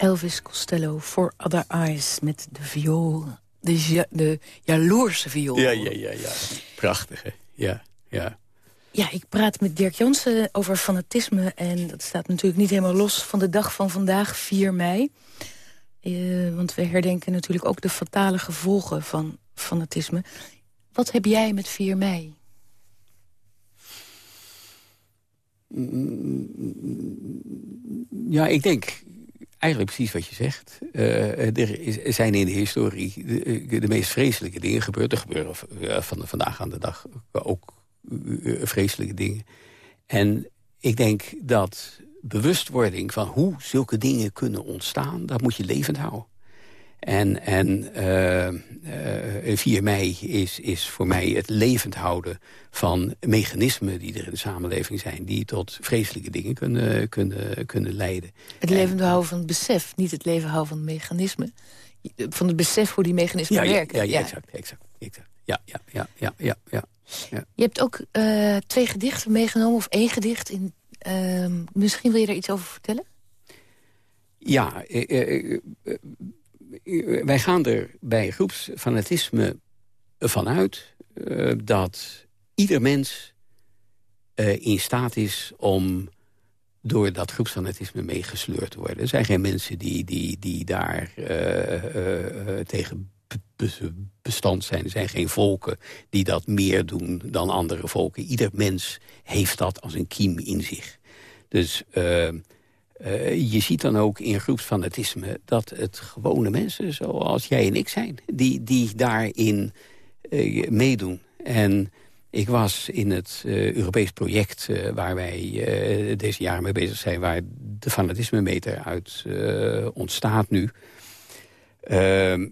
Elvis Costello, For Other Eyes, met de viool. De, ja, de jaloerse viool. Ja, ja, ja, ja. Prachtig, hè? Ja, ja. Ja, ik praat met Dirk Jansen over fanatisme. En dat staat natuurlijk niet helemaal los van de dag van vandaag, 4 mei. Uh, want we herdenken natuurlijk ook de fatale gevolgen van fanatisme. Wat heb jij met 4 mei? Ja, ik denk eigenlijk precies wat je zegt. Uh, er, zijn in de historie de, de, meest vreselijke dingen gebeurd. Er gebeuren van vandaag aan de dag ook vreselijke dingen. En ik denk dat bewustwording van hoe zulke dingen kunnen ontstaan... dat moet je levend houden. En, en uh, uh, 4 mei is, is voor mij het levend houden van mechanismen die er in de samenleving zijn... die tot vreselijke dingen kunnen, kunnen, kunnen leiden. Het levend houden van het besef, niet het leven houden van mechanismen. Van het besef hoe die mechanismen ja, werken. Ja, ja, exact, exact, exact. Ja, ja, ja, ja, ja, ja. Ja. Je hebt ook uh, twee gedichten meegenomen, of één gedicht. In, uh, misschien wil je daar iets over vertellen? Ja, wij gaan er bij groepsfanatisme vanuit... dat ieder mens in staat is om door dat groepsfanatisme meegesleurd te worden. Er zijn geen mensen die, die, die daar tegen bestand zijn. Er zijn geen volken die dat meer doen dan andere volken. Ieder mens heeft dat als een kiem in zich. Dus uh, uh, je ziet dan ook in groepsfanatisme dat het gewone mensen zoals jij en ik zijn... die, die daarin uh, meedoen. En ik was in het Europees project waar wij deze jaren mee bezig zijn... waar de fanatisme-meter uit ontstaat nu... Uh, uh,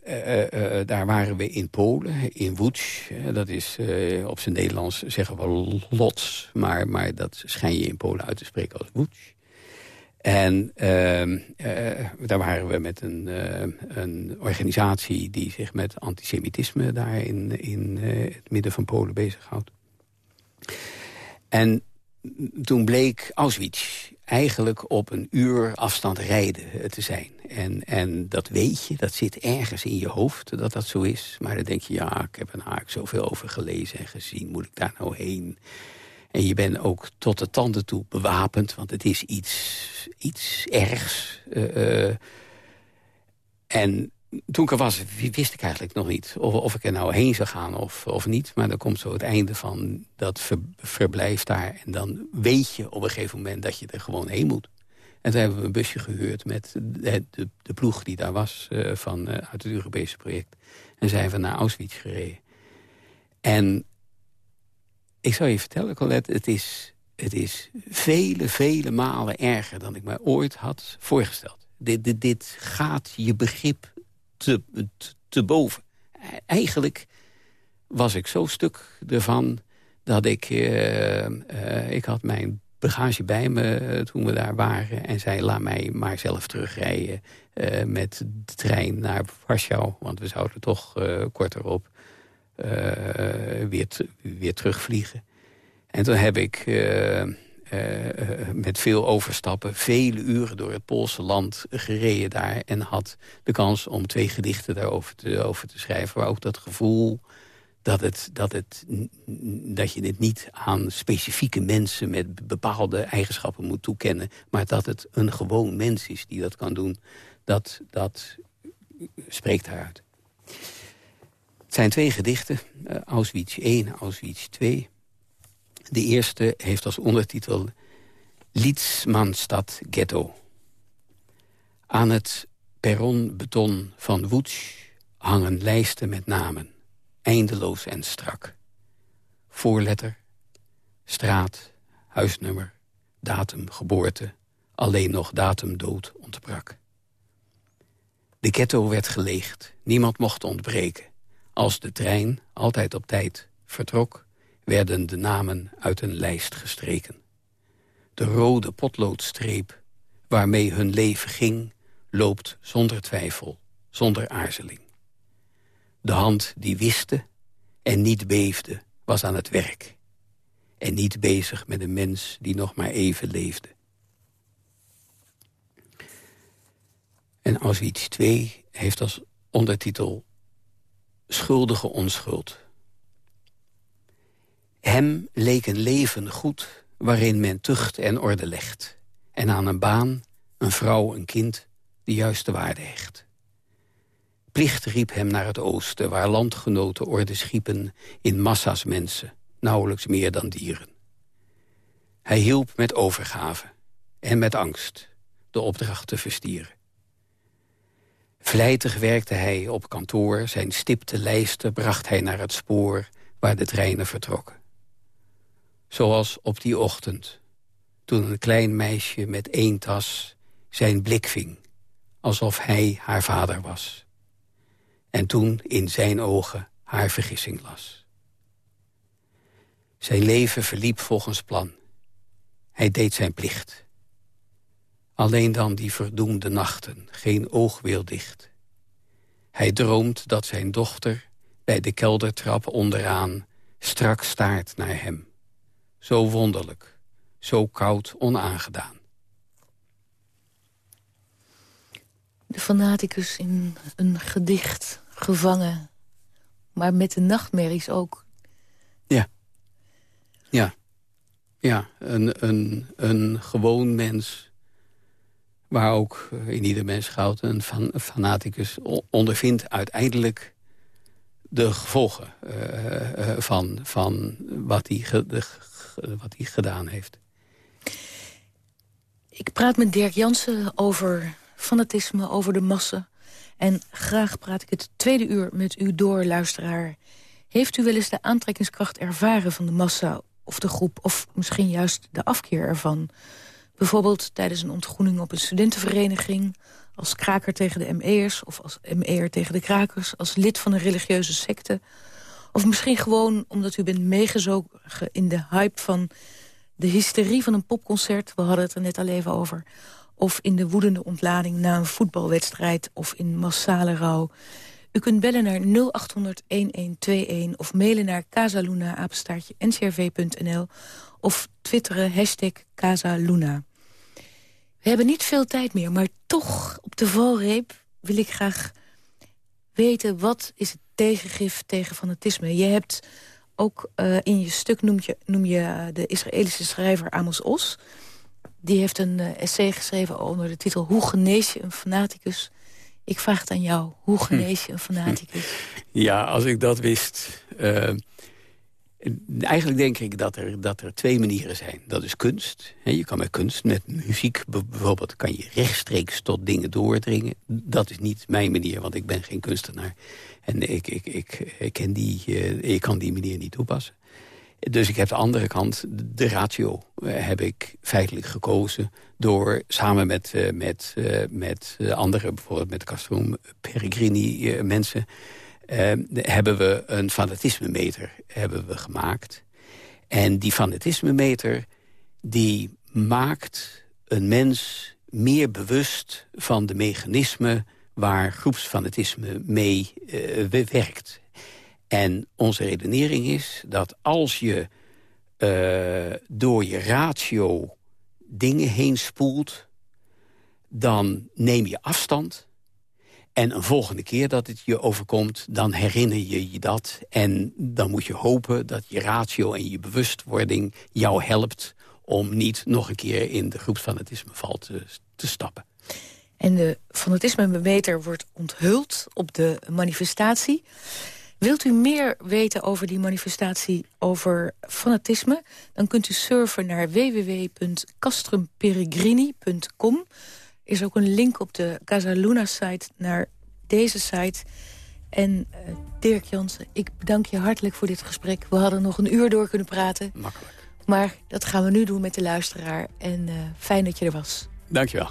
daar waren we in Polen, in Łódź. dat is op zijn Nederlands zeggen we Lots, maar, maar dat schijn je in Polen uit te spreken als Łódź. En ehm, daar waren we met een, een, organisatie die zich met antisemitisme daar in, in het midden van Polen bezighoudt. En toen bleek Auschwitz eigenlijk op een uur afstand rijden te zijn. En, en dat weet je, dat zit ergens in je hoofd dat dat zo is. Maar dan denk je, ja, ik heb er haak zoveel over gelezen en gezien. Moet ik daar nou heen? En je bent ook tot de tanden toe bewapend, want het is iets, iets ergs. Uh, uh, en toen ik er was, wist ik eigenlijk nog niet of, of ik er nou heen zou gaan of, of niet. Maar dan komt zo het einde van dat verblijf daar. En dan weet je op een gegeven moment dat je er gewoon heen moet. En toen hebben we een busje gehuurd met de, de, ploeg die daar was uh, van, uit het Europese project. En zijn we naar Auschwitz gereden. En ik zou je vertellen, Colette, het is, het is vele, vele malen erger dan ik mij ooit had voorgesteld. Dit, dit, dit gaat je begrip te, te, boven. Eigenlijk was ik zo stuk ervan dat ik... Uh, uh, ik had mijn bagage bij me uh, toen we daar waren... en zei, laat mij maar zelf terugrijden met de trein naar Warschau. Want we zouden toch kort erop weer, weer terugvliegen. En toen heb ik uh, met veel overstappen, vele uren door het Poolse land gereden daar... en had de kans om twee gedichten daarover te, over te schrijven. Maar ook dat gevoel dat, het, dat, het, dat je dit niet aan specifieke mensen... met bepaalde eigenschappen moet toekennen... maar dat het een gewoon mens is die dat kan doen. Dat, dat spreekt daaruit. Het zijn twee gedichten, uh, Auschwitz 1, Auschwitz 2... De eerste heeft als ondertitel Lietsmanstad Ghetto. Aan het perronbeton van Woets hangen lijsten met namen, eindeloos en strak. Voorletter, straat, huisnummer, datum, geboorte, alleen nog datum dood ontbrak. De ghetto werd geleegd, niemand mocht ontbreken. Als de trein, altijd op tijd, vertrok werden de namen uit een lijst gestreken. De rode potloodstreep waarmee hun leven ging... loopt zonder twijfel, zonder aarzeling. De hand die wiste en niet beefde, was aan het werk. En niet bezig met een mens die nog maar even leefde. En Auschwitz II heeft als ondertitel Schuldige onschuld. Hem leek een leven goed waarin men tucht en orde legt. En aan een baan, een vrouw, een kind de juiste waarde hecht. Plicht riep hem naar het oosten, waar landgenoten orde schiepen in massa's mensen, nauwelijks meer dan dieren. Hij hielp met overgave en met angst de opdracht te verstieren. Vlijtig werkte hij op kantoor, zijn stipte lijsten bracht hij naar het spoor waar de treinen vertrokken. Zoals op die ochtend, toen een klein meisje met één tas zijn blik ving, alsof hij haar vader was. En toen in zijn ogen haar vergissing las. Zijn leven verliep volgens plan. Hij deed zijn plicht. Alleen dan die verdoemde nachten, geen oog wil dicht. Hij droomt dat zijn dochter bij de keldertrap onderaan strak staart naar hem. Zo wonderlijk, zo koud onaangedaan. De fanaticus in een gedicht, gevangen. Maar met de nachtmerries ook. Ja. Ja. Ja, een, een, een gewoon mens... waar ook in ieder mens goud een, fan, fanaticus ondervindt uiteindelijk de gevolgen uh, uh, van, van wat, hij wat hij gedaan heeft. Ik praat met Dirk Jansen over fanatisme, over de massa. En graag praat ik het tweede uur met u door, luisteraar. Heeft u wel eens de aantrekkingskracht ervaren van de massa of de groep... of misschien juist de afkeer ervan? Bijvoorbeeld tijdens een ontgroening op een studentenvereniging... als kraker tegen de ME'ers of als ME'er tegen de krakers... als lid van een religieuze secte... Of misschien gewoon omdat u bent meegezogen in de hype van de hysterie van een popconcert. We hadden het er net al even over. Of in de woedende ontlading na een voetbalwedstrijd of in massale rouw. U kunt bellen naar 0800-1121 of mailen naar casaluna, ncrv.nl of twitteren hashtag Casaluna. We hebben niet veel tijd meer, maar toch op de valreep wil ik graag weten... wat is het tegengif tegen fanatisme? Je hebt ook uh, in je stuk noem je, noem je de Israëlische schrijver Amos Os. Die heeft een uh, essay geschreven onder de titel... Hoe genees je een fanaticus? Ik vraag het aan jou. Hoe hm. genees je een fanaticus? Ja, als ik dat wist... Uh, eigenlijk denk ik dat er, dat er twee manieren zijn. Dat is kunst. Je kan met kunst, met muziek bijvoorbeeld... kan je rechtstreeks tot dingen doordringen. Dat is niet mijn manier, want ik ben geen kunstenaar. En ik, ik, ik, ik, ken die, uh, ik kan die manier niet toepassen. Dus ik heb de andere kant, de ratio, uh, heb ik feitelijk gekozen... door samen met, uh, met, met anderen, bijvoorbeeld met Castro Peregrini mensen... hebben we een fanatisme-meter hebben we gemaakt. En die fanatisme-meter die maakt een mens meer bewust van de mechanismen waar groepsfanatisme mee uh, werkt. En onze redenering is dat als je uh, door je ratio dingen heen spoelt... dan neem je afstand. En een volgende keer dat het je overkomt, dan herinner je je dat. En dan moet je hopen dat je ratio en je bewustwording jou helpt... om niet nog een keer in de groepsfanatisme val te, te stappen. En de fanatisme-meter wordt onthuld op de manifestatie. Wilt u meer weten over die manifestatie over fanatisme? Dan kunt u surfen naar www.castrumperegrini.com. Is ook een link op de Casaluna-site naar deze site. En uh, Dirk Jansen, ik bedank je hartelijk voor dit gesprek. We hadden nog een uur door kunnen praten. Makkelijk. Maar dat gaan we nu doen met de luisteraar. En uh, fijn dat je er was. Dank je wel.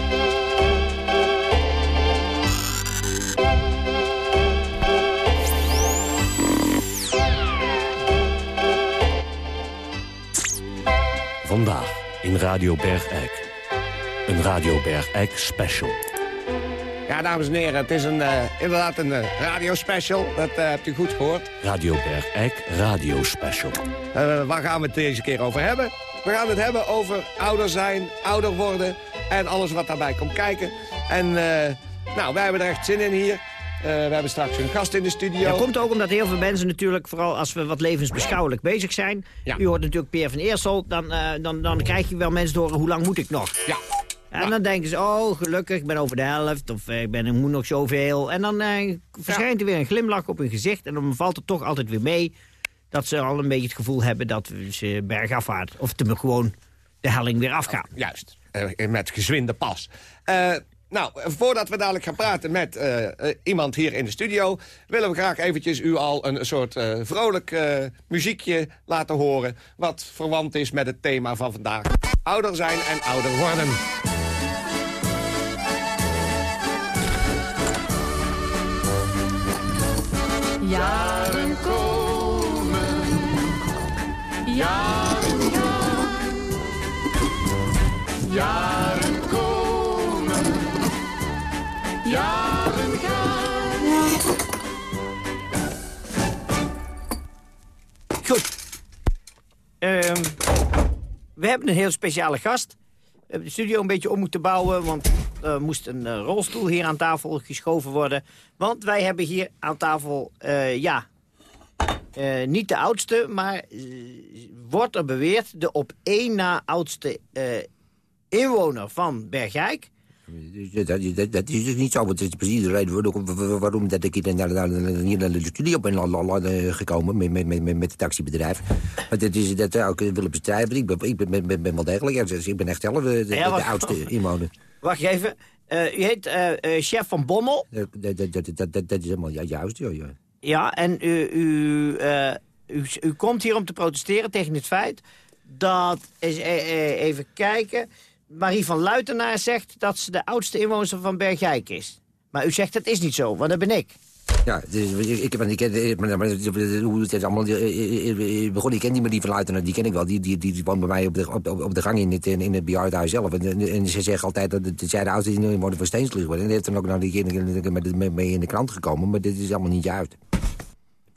Radio Bergijk. Een Radio Bergijk special. Ja, dames en heren, het is een, uh, inderdaad een uh, radiospecial. Dat uh, hebt u goed gehoord. Radio Bergijk Radio Special. waar gaan we het deze keer over hebben? We gaan het hebben over ouder zijn, ouder worden en alles wat daarbij komt kijken. En nou, wij hebben er echt zin in hier. We hebben straks een gast in de studio. Dat komt ook omdat heel veel mensen natuurlijk, vooral als we wat levensbeschouwelijk bezig zijn... Ja. U hoort natuurlijk Peer van Eersel, dan, dan, dan krijg je wel mensen door hoe lang moet ik nog? Ja. En dan denken ze, oh gelukkig, ik ben over de helft of ik, ben, ik moet nog zoveel. En dan eh, verschijnt er weer een glimlach op hun gezicht en dan valt het toch altijd weer mee... dat ze al een beetje het gevoel hebben dat ze bergaf gaan. Of te gewoon de helling weer afgaan. Oh, juist, uh, met gezwinde pas. Uh, nou, voordat we dadelijk gaan praten met uh, iemand hier in de studio... willen we graag eventjes u al een soort uh, vrolijk muziekje laten horen... wat verwant is met het thema van vandaag. Ouder zijn en ouder worden. Jaren komen, jaren we hebben een heel speciale gast. We hebben de studio een beetje om moeten bouwen, want er moest een uh, rolstoel hier aan tafel geschoven worden. Want wij hebben hier aan tafel, uh, ja, niet de oudste, maar wordt er beweerd de op één na oudste inwoner van Bergijk. Dat, dat, dat, is dus niet zo, want het is precies de reden waarom, dat ik hier naar, naar, hier naar de studio ben gekomen met, met, met, met het taxibedrijf. Want dat is dat ook willen bestrijden. Ik ben, ik ben, ben, ben wel degelijk, dus ik ben echt zelf de, de, ja, de oudste inwoner. Wacht even, uh, u heet uh, uh, chef van Bommel? Dat, dat, dat, dat, dat, is helemaal juist, ja. Ja, ja en u, u, u, u komt hier om te protesteren tegen het feit dat, eens, even kijken... Marie van Luitenaar zegt dat ze de oudste inwoner van Bergijk is. Maar u zegt dat is niet zo, want dat ben ik. Ja, dus, ik, ik, ik, hoe het allemaal... Begon, ik ken die Marie van Luitenaar, die ken ik wel. Die, die, die, woont bij mij op de, op, op de gang in het, in het zelf. En, ze zeggen altijd dat zij de oudste inwoner van Steensvlieg wordt. En dat heeft dan ook naar die mee in de krant gekomen. Maar dit is allemaal niet juist.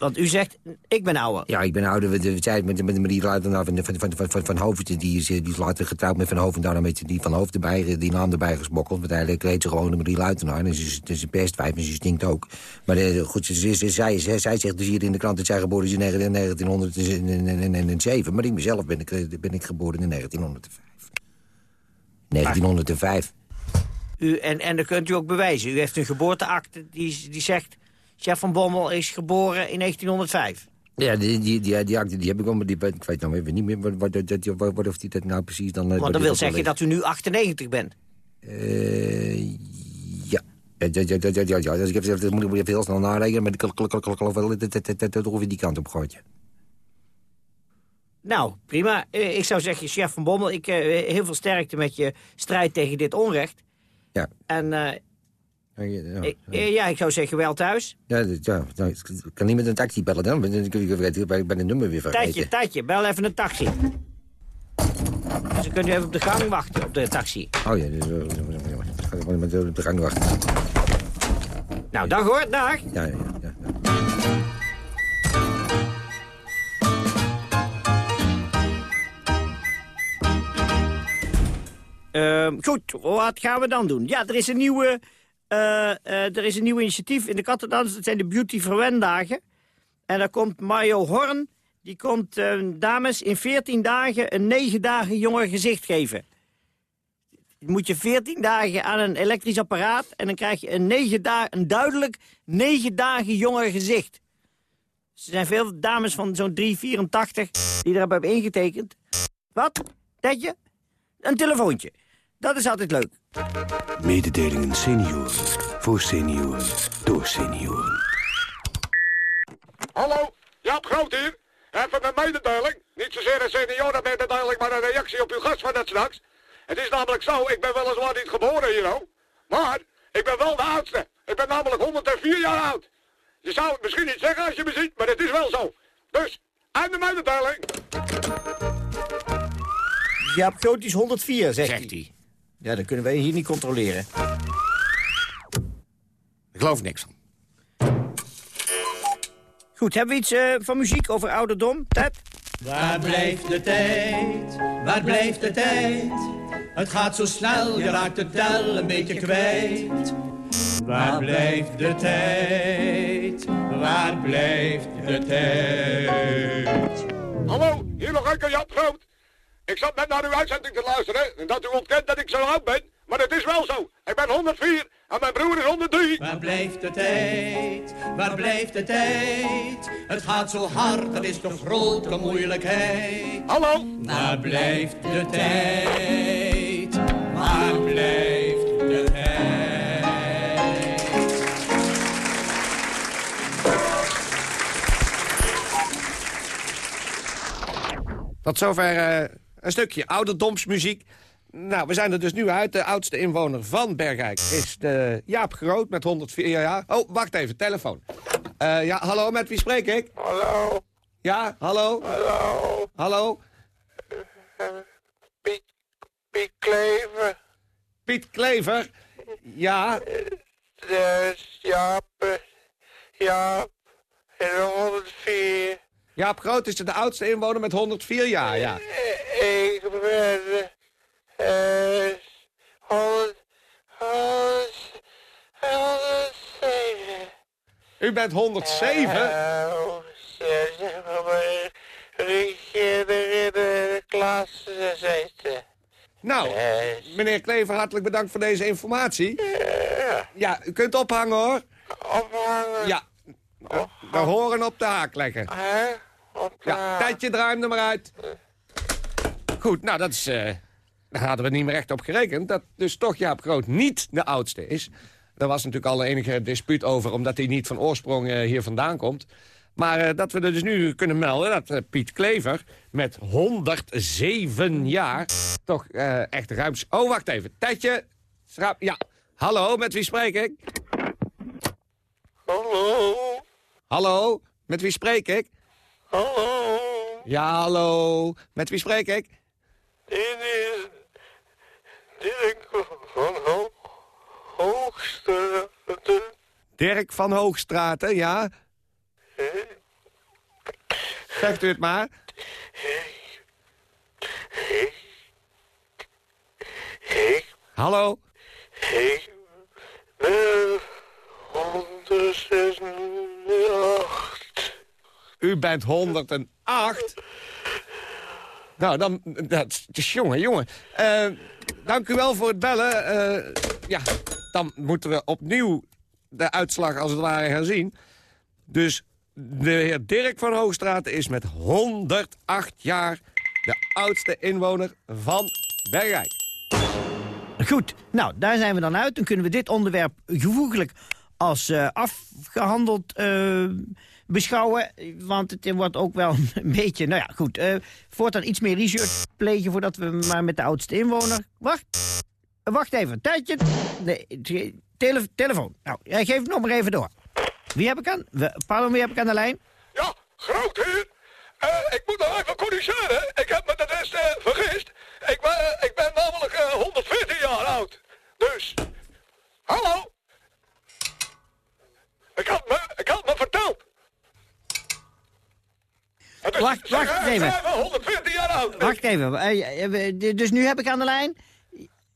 Want u zegt, ik ben ouder. Ja, ik ben ouder. We, we zeiden met, met Marie Luitenaar van, van, van, van, van Hoofd. Die is, die is later getrouwd met Van Hoofd. En daarom heeft die Van Hoofd erbij, die naam erbij gesmokkeld. Want eigenlijk heet ze gewoon de Marie Luitenaar. En ze is, een pestwijf en ze stinkt ook. Maar uh, goed, ze, ze, zij, zij, zij zegt dus hier in de krant dat zij geboren is in 1907. Maar ik mezelf ben ik, ben ik geboren in 1905. 1905. U, en, en dat kunt u ook bewijzen. U heeft een geboorteakte die, die zegt... Chef van Bommel is geboren in 1905. Ja, die, die, die, die acte die heb ik wel, maar die, ik weet nou even niet meer wat, wat, wat, wat of die dat nou precies dan... Want dat wil zeggen dat u nu 98 bent. Uh, ja. Ja, ja, ja, ja. Dus ik heb, dat moet ik even heel snel narekenen, maar ik geloof wel dat ongeveer die kant op ja. Nou, prima. Ik zou zeggen, chef van Bommel, ik, heel veel sterkte met je strijd tegen dit onrecht. Ja. En uh, ja, ik, ja, ik zou zeggen wel thuis. Ja, ja nou, ik kan niet met een taxi bellen dan. Ik ben het nummer weer vergeten. Tijdje, tijdje, bel even een taxi. Dus dan kunt u even op de gang wachten, op de taxi. Oh ja, dus, ik met op de gang wachten. Nou, dag hoor, dag. Ja, ja, ja. ja. Uh, goed, wat gaan we dan doen? Ja, er is een nieuwe er is een nieuw initiatief in de kattendans. Dat zijn de Beauty Verwendagen. En daar komt Mario Horn. Die komt uh, dames in 14 dagen een 9 dagen jonger gezicht geven. Moet je 14 dagen aan een elektrisch apparaat... en dan krijg je een, 9 een duidelijk 9 dagen jonger gezicht. Er zijn veel dames van zo'n 3,84 die erop hebben ingetekend. Wat? Tetje? Een telefoontje. Dat is altijd leuk. Mededelingen senioren. Voor senioren. Door senioren. Hallo, Jaap Groot hier. Even een mededeling. Niet zozeer een seniorenmededeling, maar een reactie op uw gast van net straks. Het is namelijk zo, ik ben weliswaar niet geboren hier, hoor. Maar ik ben wel de oudste. Ik ben namelijk 104 jaar oud. Je zou het misschien niet zeggen als je me ziet, maar het is wel zo. Dus, einde mededeling. Jaap Groot is 104, zegt, hij. Ja, dat kunnen wij hier niet controleren. Ik geloof niks van. Goed, hebben we iets eh, van muziek over ouderdom, Ted? Waar blijft de tijd? Waar blijft de tijd? Het gaat zo snel, je raakt het tel een beetje kwijt. Waar blijft de tijd? Waar blijft de tijd? Hallo, hier nog een keer Jan Groot. Ik zat net naar uw uitzending te luisteren en dat u ontkent dat ik zo oud ben. Maar het is wel zo. Ik ben 104 en mijn broer is 103. Waar blijft de tijd? Waar blijft de tijd? Het gaat zo hard, dat is toch grote moeilijkheid. Hallo? Waar blijft de tijd? Waar blijft de tijd? Tot zover eh, een stukje ouderdomsmuziek. Nou, we zijn er dus nu uit. De oudste inwoner van Bergijk is de Jaap Groot met 104 jaar. Oh, wacht even, telefoon. Eh, ja, hallo, met wie spreek ik? Hallo. Ja, hallo? Hallo. Hallo? Piet, Piet Klever. Piet Klever? Ja? Dus Jaap, eh, Jaap, en 104. Jaap Groot is de oudste inwoner met 104 jaar, ja. Ik ben eh 100, 100, 107. U bent 107? Oh, zeg maar, in de klas gezeten. Nou, meneer Klever, hartelijk bedankt voor deze informatie. Ja, u kunt ophangen, hoor. Ophangen? Ja. De, de horen op de haak leggen. Hè? Ja, tijdje draai hem er maar uit. Goed, nou, dat is... eh, daar hadden we niet meer echt op gerekend. Dat dus toch Jaap Groot niet de oudste is. Daar was natuurlijk al enige dispuut over... omdat hij niet van oorsprong eh, hier vandaan komt. Maar eh, dat we er dus nu kunnen melden... dat Piet Klever met 107 jaar... toch echt ruims... Oh, wacht even. Tijdje. Schraap. Ja. Hallo, met wie spreek ik? Hallo. Hallo, met wie spreek ik? Hallo. Ja, hallo. Met wie spreek ik? Dit is Dirk van Ho Hoogstraten. Dirk van Hoogstraten, ja? Zegt u het maar. Hallo? Ik ben 108. U bent 108? Nou, dan... Dat is jongen, jongen. Eh, dank u wel voor het bellen. Eh, ja, dan moeten we opnieuw de uitslag als het ware gaan zien. Dus de heer Dirk van Hoogstraten is met 108 jaar... de oudste inwoner van Bergijk. Goed, nou, daar zijn we dan uit. Dan kunnen we dit onderwerp gevoeglijk als eh, afgehandeld eh, beschouwen. Want het wordt ook wel [laughs] een beetje... Nou ja, goed. eh voortaan iets meer research plegen voordat we maar met de oudste inwoner... Wacht, wacht even. Tijdje. Nee, tele, telefoon. Nou, jij geeft het nog maar even door. Wie heb ik aan? we- Pardon, wie heb ik aan de lijn? Ja, groot heer. Eh, ik moet nog even corrigeren. Ik heb me de rest eh, vergist. Ik ben, eh, ik ben namelijk eh, 114 jaar oud. Dus, hallo. Ik had me, ik had me verteld. Het is- Wacht, zeg, wacht eh, even. Ik ben 114 jaar oud. Wacht even. eh, eh, dus nu heb ik aan de lijn?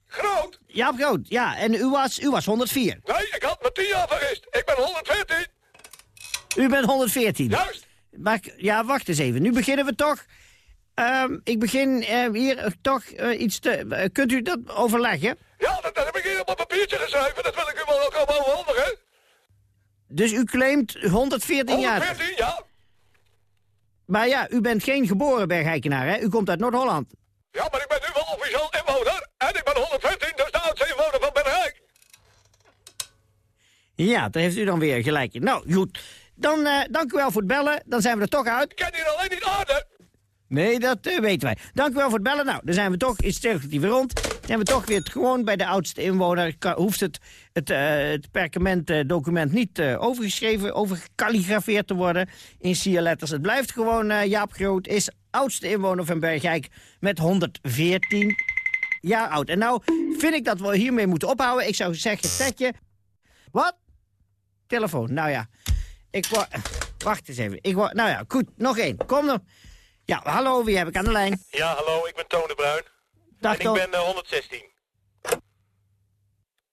Groot? Ja, groot. Ja, en u was, u was 104. Nee, ik had me 10 jaar vergist. Ik ben 114. U bent 114. Juist. Maar, ja, wacht eens even. Nu beginnen we toch. Ehm, ik begin eh, hier toch iets te... kunt u dat overleggen? Ja, dat, dat heb ik hier op een papiertje geschreven. Dat wil ik u wel ook allemaal overhandigen. Dus u claimt 114 jaar. 114, ja. Maar ja, u bent geen geboren Bergijkenaar, hè? U komt uit Noord-Holland. Ja, maar ik ben nu wel officieel inwoner. En ik ben 114, dus de oudste inwoner van Bergrijk. Ja, daar heeft u dan weer gelijk in. Nou, goed. Dan eh, dank u wel voor het bellen. Dan zijn we er toch uit. Ik ken hier alleen niet aarde. Nee, dat eh, weten wij. Dank u wel voor het bellen. Nou, dan zijn we toch in het cirkeltje weer rond. Hebben we toch weer gewoon bij de oudste inwoner... Hoeft het, het, uh, het perkament-document niet uh, overgeschreven, overgekalligrafeerd te worden in sierletters. Het blijft gewoon, Jaap Groot is oudste inwoner van Bergijk met 114 jaar oud. En nou vind ik dat we hiermee moeten ophouden. Ik zou zeggen, Tetje... Wat? Telefoon, nou ja. Ik word... Wacht eens even. Ik. Nou ja, goed, nog één. Kom dan. Ja, hallo, wie heb ik aan de lijn? Ja, hallo, ik ben Toon de Bruin. Dag, en ik ben uh, 116.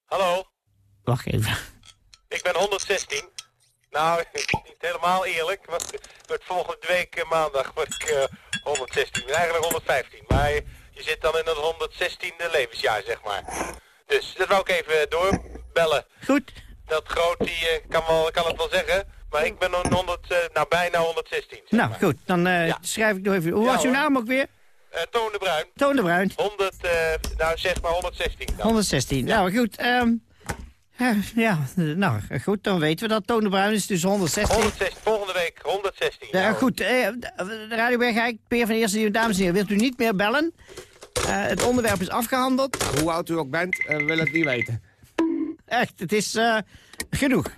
Hallo? Wacht even. Ik ben 116. Nou, [laughs] niet helemaal eerlijk. Want wordt volgende week uh, maandag word ik uh, 116. Eigenlijk 115. Maar je zit dan in het 116e levensjaar, zeg maar. Dus dat wou ik even doorbellen. Goed. Dat groot, die kan, wel, kan het wel zeggen. Maar ik ben 100, uh, nou bijna 116. Nou, maar. goed. Dan ja. schrijf ik nog even. Hoe ja, was uw naam ook weer? Uh, Toon de Bruin. Toon de Bruin. 100, nou zeg maar 116. Dan. 116. Ja. Nou, goed. Um, ja, nou goed, dan weten we dat. Toon de Bruin is dus 116. 116, volgende week 116. Ja, nou. goed, de Radio Bergijk, Peer van Eerste, dames en heren, wilt u niet meer bellen? het onderwerp is afgehandeld. Hoe oud u ook bent, we willen het niet weten. Echt, het is uh, genoeg.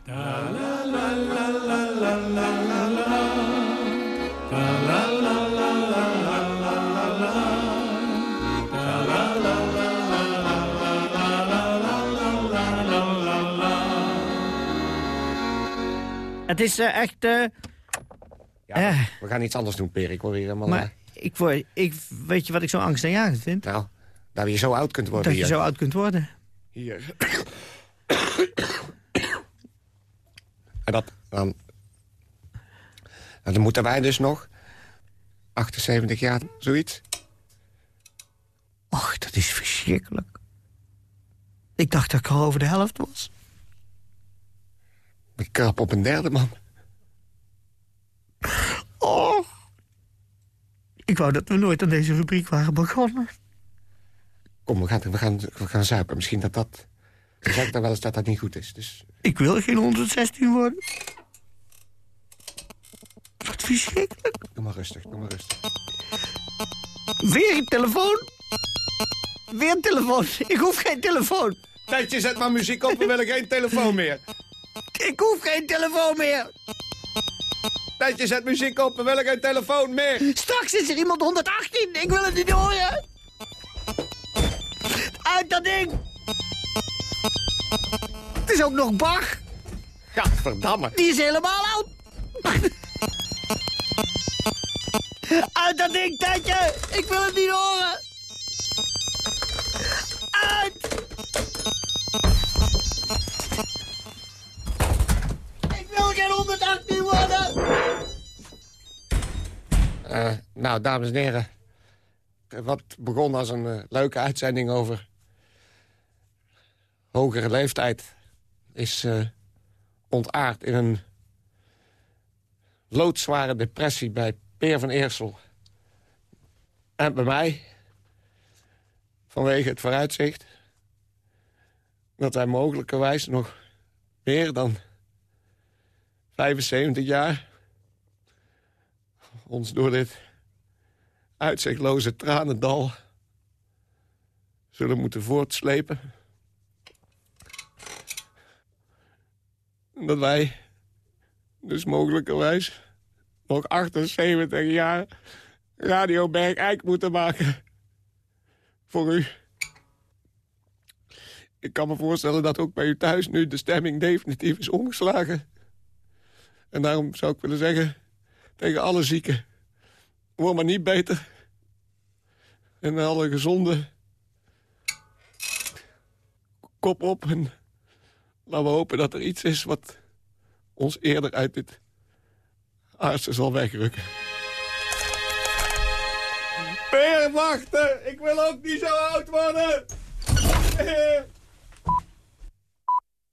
Het is uh, echt... Uh, ja, we gaan iets anders doen, Per. Ik word weer helemaal... Maar ik word, ik, weet je wat ik zo angstaanjagend vind? Nou, dat je zo oud kunt worden Dat hier. je zo oud kunt worden. Hier. [coughs] En dat, dan, en dan moeten wij dus nog 78 jaar, zoiets. Och, dat is verschrikkelijk. Ik dacht dat ik al over de helft was. Ik krap op een derde, man. Oh. Ik wou dat we nooit aan deze rubriek waren begonnen. Kom, we gaan, we gaan, we gaan zuipen. Misschien dat dat... Dan zeg ik dan wel eens dat dat niet goed is. Dus... Ik wil geen 116 worden. Wat verschrikkelijk. Doe maar rustig, doe maar rustig. Weer een telefoon? Weer een telefoon. Ik hoef geen telefoon. Tijdje, zet maar muziek op. We willen geen telefoon meer. Ik hoef geen telefoon meer. Tijdje, zet muziek op. We willen geen telefoon meer. Straks is er iemand 118. Ik wil het niet horen. Uit dat ding. Het is ook nog Bach. Gadverdamme. Die is helemaal oud. Uit dat ding, Tetje. Ik wil het niet horen. Uit. Geen 118 worden. Uh, nou, dames en heren. Wat begon als een uh, leuke uitzending over hogere leeftijd... is uh, ontaard in een loodzware depressie bij Peer van Eersel. En bij mij, vanwege het vooruitzicht... dat wij mogelijkerwijs nog meer dan 75 jaar... ons door dit uitzichtloze tranendal zullen moeten voortslepen. En dat wij dus mogelijkerwijs nog 78 jaar Radio Bergijk moeten maken. Voor u. Ik kan me voorstellen dat ook bij u thuis nu de stemming definitief is omgeslagen. En daarom zou ik willen zeggen tegen alle zieken... word maar niet beter. En alle gezonde... kop op en laten we hopen dat er iets is wat ons eerder uit dit aardse zal wegrukken. Peer, wachten! Ik wil ook niet zo oud worden!